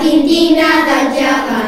tintinada llaga.